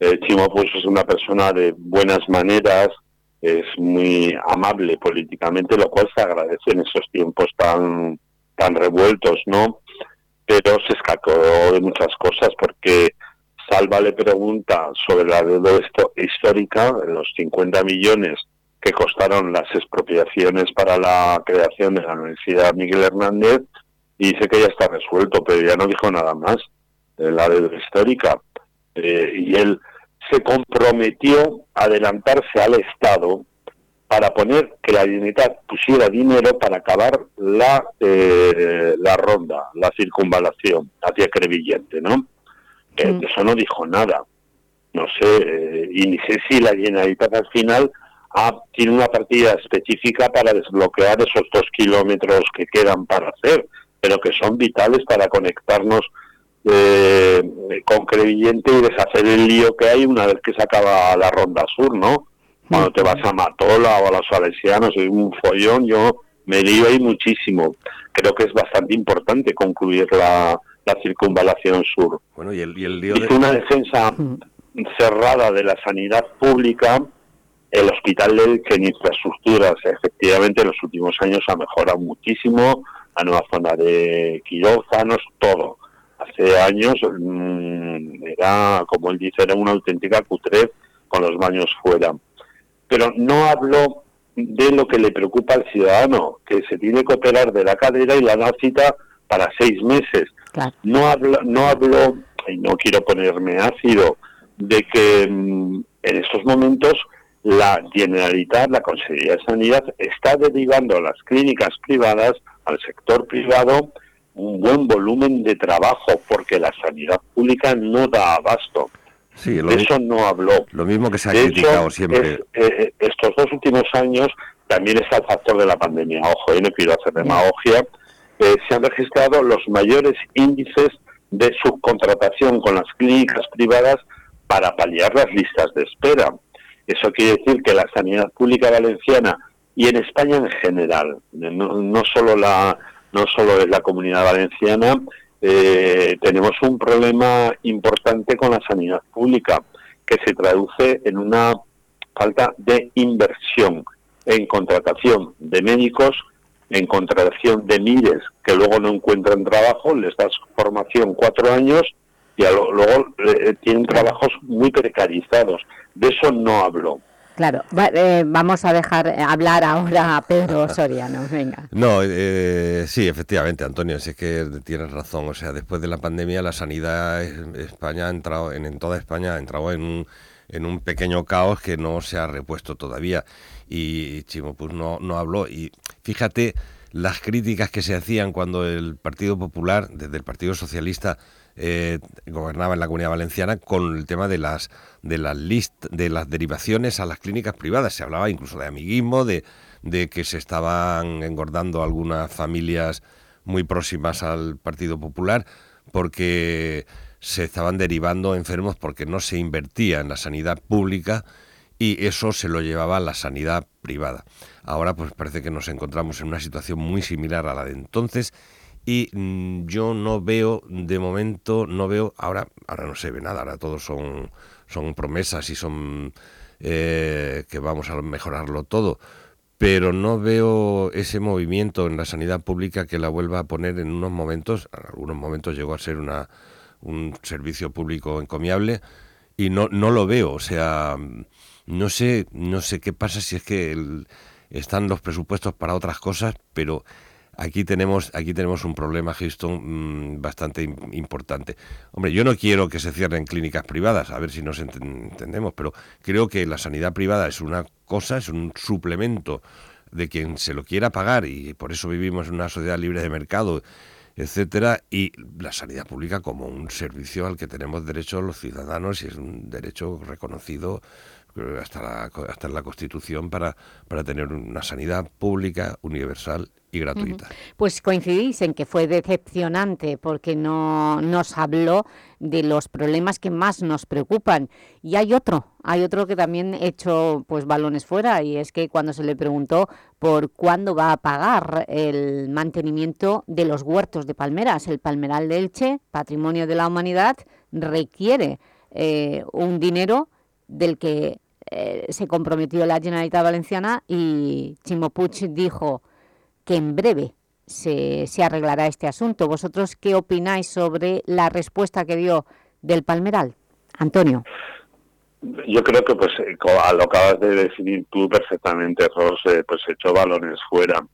[SPEAKER 27] Eh, Chimo pues es una persona de buenas maneras, es muy amable políticamente, lo cual se agradece en esos tiempos tan, tan revueltos, ¿no? Pero se escapó de muchas cosas porque Salva le pregunta sobre la deuda histórica, los 50 millones que costaron las expropiaciones para la creación de la Universidad Miguel Hernández y dice que ya está resuelto, pero ya no dijo nada más de la deuda histórica. Eh, y él se comprometió a adelantarse al Estado para poner que la dignidad pusiera dinero para acabar la, eh, la ronda, la circunvalación hacia Crevillente, ¿no? Eh, eso no dijo nada. no sé, eh, y ni sé si la Generalitat al final ah, tiene una partida específica para desbloquear esos dos kilómetros que quedan para hacer, pero que son vitales para conectarnos eh, con Crevillente y deshacer el lío que hay una vez que se acaba la ronda sur, ¿no? Cuando te vas a Matola o a los Salesianos, es un follón, yo me lío ahí muchísimo. Creo que es bastante importante concluir la, circunvalación sur.
[SPEAKER 26] Bueno, y el, y el lío
[SPEAKER 27] de... una defensa cerrada de la sanidad pública, el hospital del que en infraestructuras, efectivamente, en los últimos años ha mejorado muchísimo, la nueva zona de quirófanos, todo hace años mm, era, como él dice, era una auténtica cutre con los baños fuera. Pero no hablo de lo que le preocupa al ciudadano, que se tiene que operar de la cadera y la da cita para seis meses. No hablo, no hablo, y no quiero ponerme ácido, de que mm, en estos momentos la Generalitat, la Consejería de Sanidad, está derivando a las clínicas privadas, al sector privado, un buen volumen de trabajo porque la sanidad pública no da abasto.
[SPEAKER 26] Sí,
[SPEAKER 27] de eso no habló.
[SPEAKER 26] Lo mismo que se ha criticado siempre.
[SPEAKER 27] Eh, eh, estos dos últimos años también está el factor de la pandemia. Ojo, yo no quiero hacer demagogia. Eh, se han registrado los mayores índices de subcontratación con las clínicas privadas para paliar las listas de espera. Eso quiere decir que la sanidad pública valenciana y en España en general, no, no solo la, no solo es la comunidad valenciana, eh, tenemos un problema importante con la sanidad pública que se traduce en una falta de inversión en contratación de médicos, en contratación de MIRES que luego no encuentran trabajo, les das formación cuatro años y luego eh, tienen trabajos muy precarizados. De eso no hablo.
[SPEAKER 2] Claro, eh, vamos a dejar eh, hablar ahora a Pedro Soriano, venga.
[SPEAKER 26] No, eh, sí, efectivamente, Antonio, si es que tienes razón, o sea, después de la pandemia la sanidad en España ha entrado, en, toda España ha entrado en un, en un pequeño caos que no se ha repuesto todavía y Chimo pues no, no habló y fíjate las críticas que se hacían cuando el Partido Popular, desde el Partido Socialista, eh, gobernaba en la Comunidad Valenciana con el tema de las de las list, de las derivaciones a las clínicas privadas. Se hablaba incluso de amiguismo, de, de que se estaban engordando algunas familias muy próximas al Partido Popular porque se estaban derivando enfermos porque no se invertía en la sanidad pública y eso se lo llevaba a la sanidad privada. Ahora pues parece que nos encontramos en una situación muy similar a la de entonces y mm, yo no veo de momento no veo ahora ahora no se ve nada ahora todos son son promesas y son eh, que vamos a mejorarlo todo pero no veo ese movimiento en la sanidad pública que la vuelva a poner en unos momentos en algunos momentos llegó a ser una un servicio público encomiable y no no lo veo o sea no sé no sé qué pasa si es que están los presupuestos para otras cosas pero Aquí tenemos, aquí tenemos un problema, Houston, mm, bastante importante. Hombre, yo no quiero que se cierren clínicas privadas, a ver si nos entendemos, pero creo que la sanidad privada es una cosa, es un suplemento de quien se lo quiera pagar y por eso vivimos en una sociedad libre de mercado, etcétera, y la sanidad pública como un servicio al que tenemos derecho los ciudadanos y es un derecho reconocido hasta la, hasta la Constitución para, para tener una sanidad pública, universal gratuita.
[SPEAKER 2] Pues coincidís en que fue decepcionante porque no nos habló de los problemas que más nos preocupan. Y hay otro, hay otro que también hecho pues, balones fuera y es que cuando se le preguntó por cuándo va a pagar el mantenimiento de los huertos de palmeras, el palmeral de Elche, patrimonio de la humanidad, requiere eh, un dinero del que eh, se comprometió la Generalitat Valenciana y Chimo dijo que en breve se, se arreglará este asunto. ¿Vosotros qué opináis sobre la respuesta que dio del Palmeral? Antonio.
[SPEAKER 27] Yo creo que pues eh, lo acabas de definir tú perfectamente, Ros, eh, pues echó balones fuera.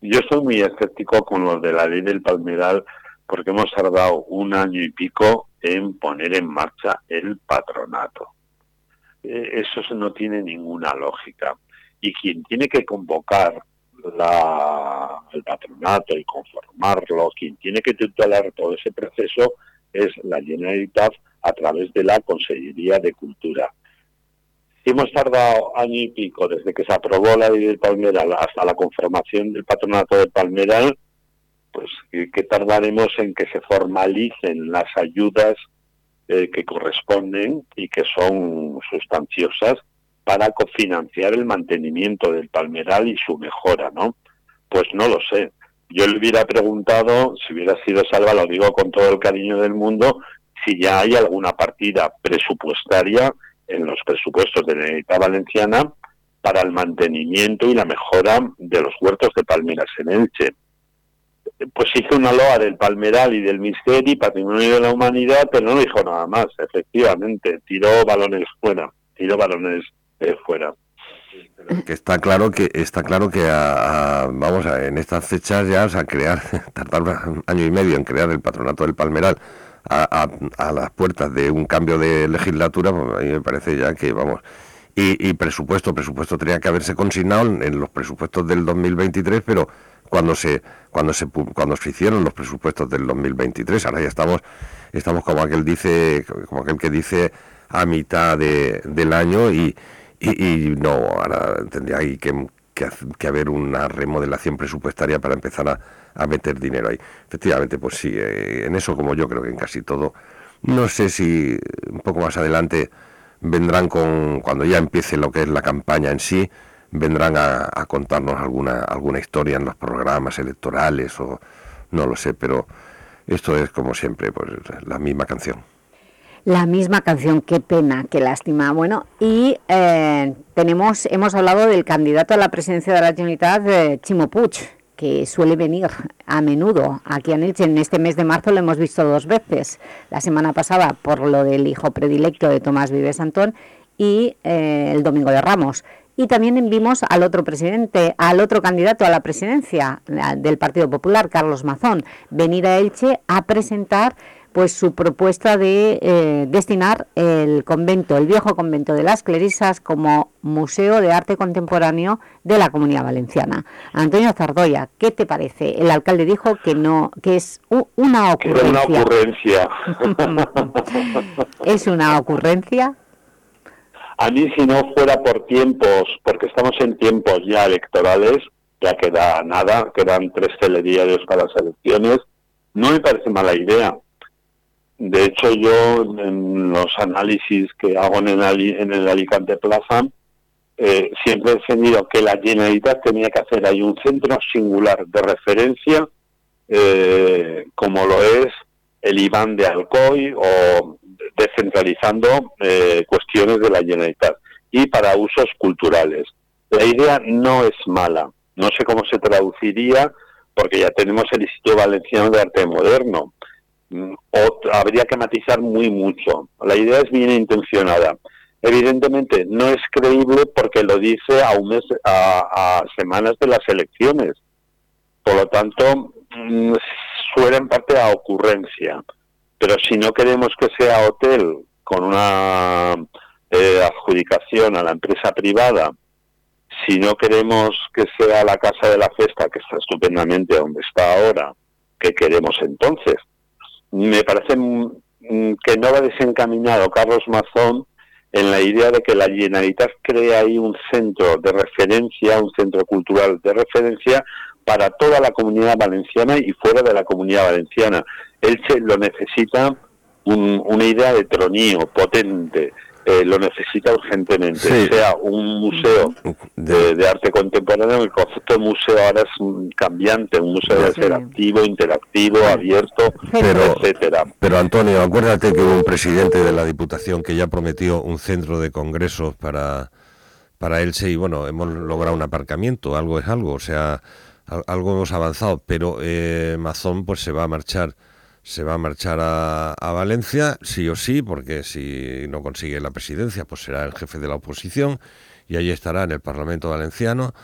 [SPEAKER 27] Yo soy muy escéptico con lo de la ley del Palmeral porque hemos tardado un año y pico en poner en marcha el patronato. Eh, eso no tiene ninguna lógica. Y quien tiene que convocar el patronato y conformarlo, quien tiene que tutelar todo ese proceso es la Generalitat a través de la Consejería de Cultura. Hemos tardado año y pico desde que se aprobó la ley del Palmeral hasta la conformación del patronato del Palmeral, pues que tardaremos en que se formalicen las ayudas eh, que corresponden y que son sustanciosas para cofinanciar el mantenimiento del palmeral y su mejora, ¿no? Pues no lo sé. Yo le hubiera preguntado, si hubiera sido salva, lo digo con todo el cariño del mundo, si ya hay alguna partida presupuestaria en los presupuestos de la Unidad Valenciana para el mantenimiento y la mejora de los huertos de palmeras en Elche. Pues hizo una loa del palmeral y del misterio, patrimonio de la humanidad, pero no dijo nada más, efectivamente, tiró balones fuera, tiró balones eh, fuera.
[SPEAKER 26] Que está claro que está claro que vamos a, en estas fechas ya a crear tardar un año y medio en crear el patronato del Palmeral a, las puertas de un cambio de legislatura pues a mí me parece ya que vamos y, presupuesto presupuesto tenía que haberse consignado en, los presupuestos del 2023 pero cuando se cuando se cuando se hicieron los presupuestos del 2023 ahora ya estamos estamos como aquel dice como aquel que dice a mitad de, del año y y, no, ahora tendría que, que, haber una remodelación presupuestaria para empezar a, meter dinero ahí. Efectivamente, pues sí, eh, en eso como yo creo que en casi todo. No sé si un poco más adelante vendrán con, cuando ya empiece lo que es la campaña en sí, vendrán a, a contarnos alguna, alguna historia en los programas electorales o no lo sé, pero esto es como siempre, pues la misma canción.
[SPEAKER 2] La misma canción, qué pena, qué lástima. Bueno, y eh, tenemos, hemos hablado del candidato a la presidencia de la Generalitat, eh, Chimo Puig, que suele venir a menudo aquí a Elche. En este mes de marzo lo hemos visto dos veces. La semana pasada por lo del hijo predilecto de Tomás Vives Antón y eh, el Domingo de Ramos. Y también vimos al otro presidente, al otro candidato a la presidencia del Partido Popular, Carlos Mazón, venir a Elche a presentar pues su propuesta de eh, destinar el convento, el viejo convento de las Clerisas como Museo de Arte Contemporáneo de la Comunidad Valenciana. Antonio Zardoya, ¿qué te parece? El alcalde dijo que no, que es una ocurrencia.
[SPEAKER 27] una ocurrencia.
[SPEAKER 2] ¿Es una ocurrencia?
[SPEAKER 27] A mí si no fuera por tiempos, porque estamos en tiempos ya electorales, ya queda nada, quedan tres telediarios para las elecciones, no me parece mala idea. De hecho, yo en los análisis que hago en el, en el Alicante Plaza, eh, siempre he defendido que la Generalitat tenía que hacer ahí un centro singular de referencia, eh, como lo es el Iván de Alcoy o descentralizando eh, cuestiones de la Generalitat y para usos culturales. La idea no es mala, no sé cómo se traduciría porque ya tenemos el Instituto Valenciano de Arte Moderno, o habría que matizar muy mucho. La idea es bien intencionada. Evidentemente no es creíble porque lo dice a un mes, a, semanas de las elecciones. Por lo tanto, mm, suena en parte a ocurrencia. Pero si no queremos que sea hotel con una eh, adjudicación a la empresa privada, si no queremos que sea la casa de la fiesta, que está estupendamente donde está ahora, ¿qué queremos entonces? me parece que no va desencaminado Carlos Mazón en la idea de que la Generalitat crea ahí un centro de referencia, un centro cultural de referencia para toda la comunidad valenciana y fuera de la comunidad valenciana. Él se lo necesita una idea de tronío potente, eh, lo necesita urgentemente, sea un museo de, arte contemporáneo, el concepto de museo ahora es cambiante, un museo de ser activo, interactivo, abierto, pero, etcétera.
[SPEAKER 26] Pero Antonio, acuérdate que hubo un presidente de la Diputación que ya prometió un centro de congresos para, para Elche y bueno, hemos logrado un aparcamiento, algo es algo, o sea, algo hemos avanzado, pero eh, Mazón pues se va a marchar se va a marchar a, Valencia, sí o sí, porque si no consigue la presidencia, pues será el jefe de la oposición y allí estará en el Parlamento Valenciano.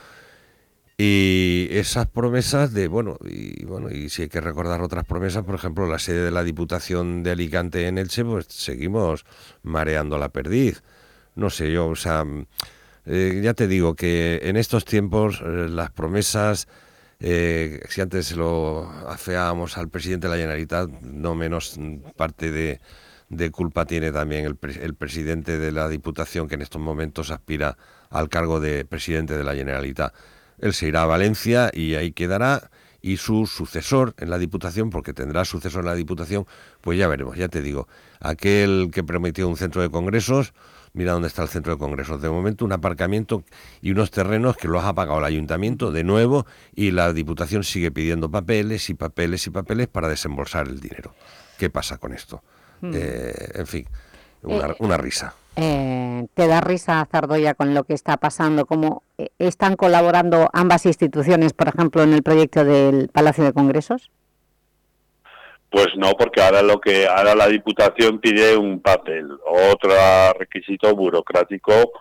[SPEAKER 26] Y esas promesas de, bueno, y bueno, y si hay que recordar otras promesas, por ejemplo, la sede de la Diputación de Alicante en Elche, pues seguimos mareando la perdiz. No sé, yo, o sea, eh, ya te digo que en estos tiempos eh, las promesas eh, si antes lo afeábamos al presidente de la Generalitat, no menos parte de, culpa tiene también el, el, presidente de la Diputación, que en estos momentos aspira al cargo de presidente de la Generalitat. Él se irá a Valencia y ahí quedará, y su sucesor en la Diputación, porque tendrá sucesor en la Diputación, pues ya veremos, ya te digo, aquel que prometió un centro de congresos, mira dónde está el centro de congresos. De momento un aparcamiento y unos terrenos que los ha pagado el ayuntamiento de nuevo y la Diputación sigue pidiendo papeles y papeles y papeles para desembolsar el dinero. ¿Qué pasa con esto? Hmm. Eh, en fin, una, eh, risa.
[SPEAKER 2] Eh, ¿Te da risa, Zardoya, con lo que está pasando? ¿Cómo están colaborando ambas instituciones, por ejemplo, en el proyecto del Palacio de Congresos?
[SPEAKER 27] Pues no, porque ahora lo que ahora la Diputación pide un papel, otro requisito burocrático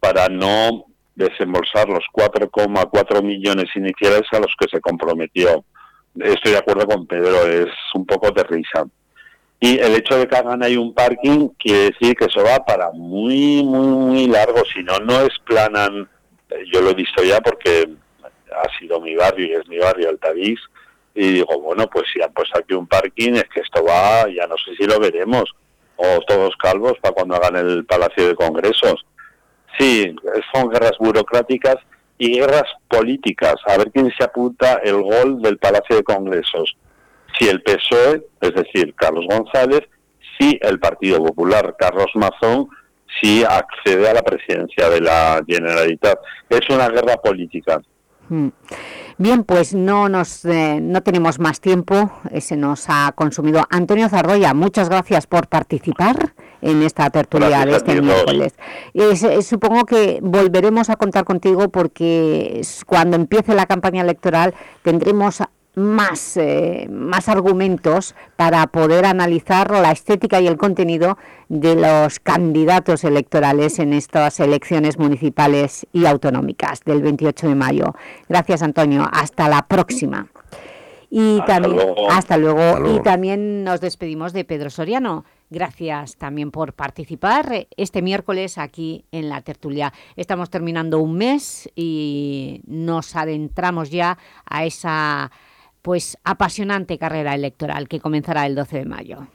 [SPEAKER 27] para no desembolsar los 4,4 millones iniciales a los que se comprometió. Estoy de acuerdo con Pedro, es un poco de risa. Y el hecho de que hagan ahí un parking quiere decir que eso va para muy, muy, muy largo. Si no, no explanan. Yo lo he visto ya porque ha sido mi barrio y es mi barrio, Altavix. Y digo, bueno, pues si han puesto aquí un parking, es que esto va, ya no sé si lo veremos. O todos calvos para cuando hagan el Palacio de Congresos. Sí, son guerras burocráticas y guerras políticas. A ver quién se apunta el gol del Palacio de Congresos si el PSOE, es decir, Carlos González, si el Partido Popular, Carlos Mazón, si accede a la presidencia de la Generalitat. Es una guerra política.
[SPEAKER 2] Mm. Bien, pues no nos eh, no tenemos más tiempo, eh, se nos ha consumido. Antonio Zardoya, muchas gracias por participar en esta tertulia de este miércoles. Eh, supongo que volveremos a contar contigo porque cuando empiece la campaña electoral tendremos más, eh, más argumentos para poder analizar la estética y el contenido de los candidatos electorales en estas elecciones municipales y autonómicas del 28 de mayo. Gracias, Antonio. Hasta la próxima. Y hasta también, luego. Hasta luego. Y también nos despedimos de Pedro Soriano. Gracias también por participar este miércoles aquí en la tertulia. Estamos terminando un mes y nos adentramos ya a esa pues apasionante carrera electoral que comenzará el 12 de mayo.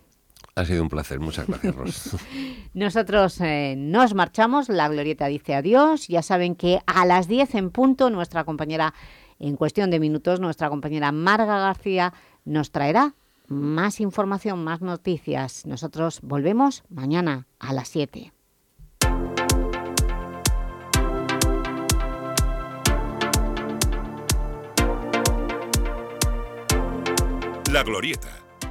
[SPEAKER 26] Ha sido un placer, muchas gracias, Ros.
[SPEAKER 2] Nosotros eh, nos marchamos, la Glorieta dice adiós, ya saben que a las 10 en punto nuestra compañera, en cuestión de minutos, nuestra compañera Marga García nos traerá más información, más noticias. Nosotros volvemos mañana a las 7.
[SPEAKER 1] La Glorieta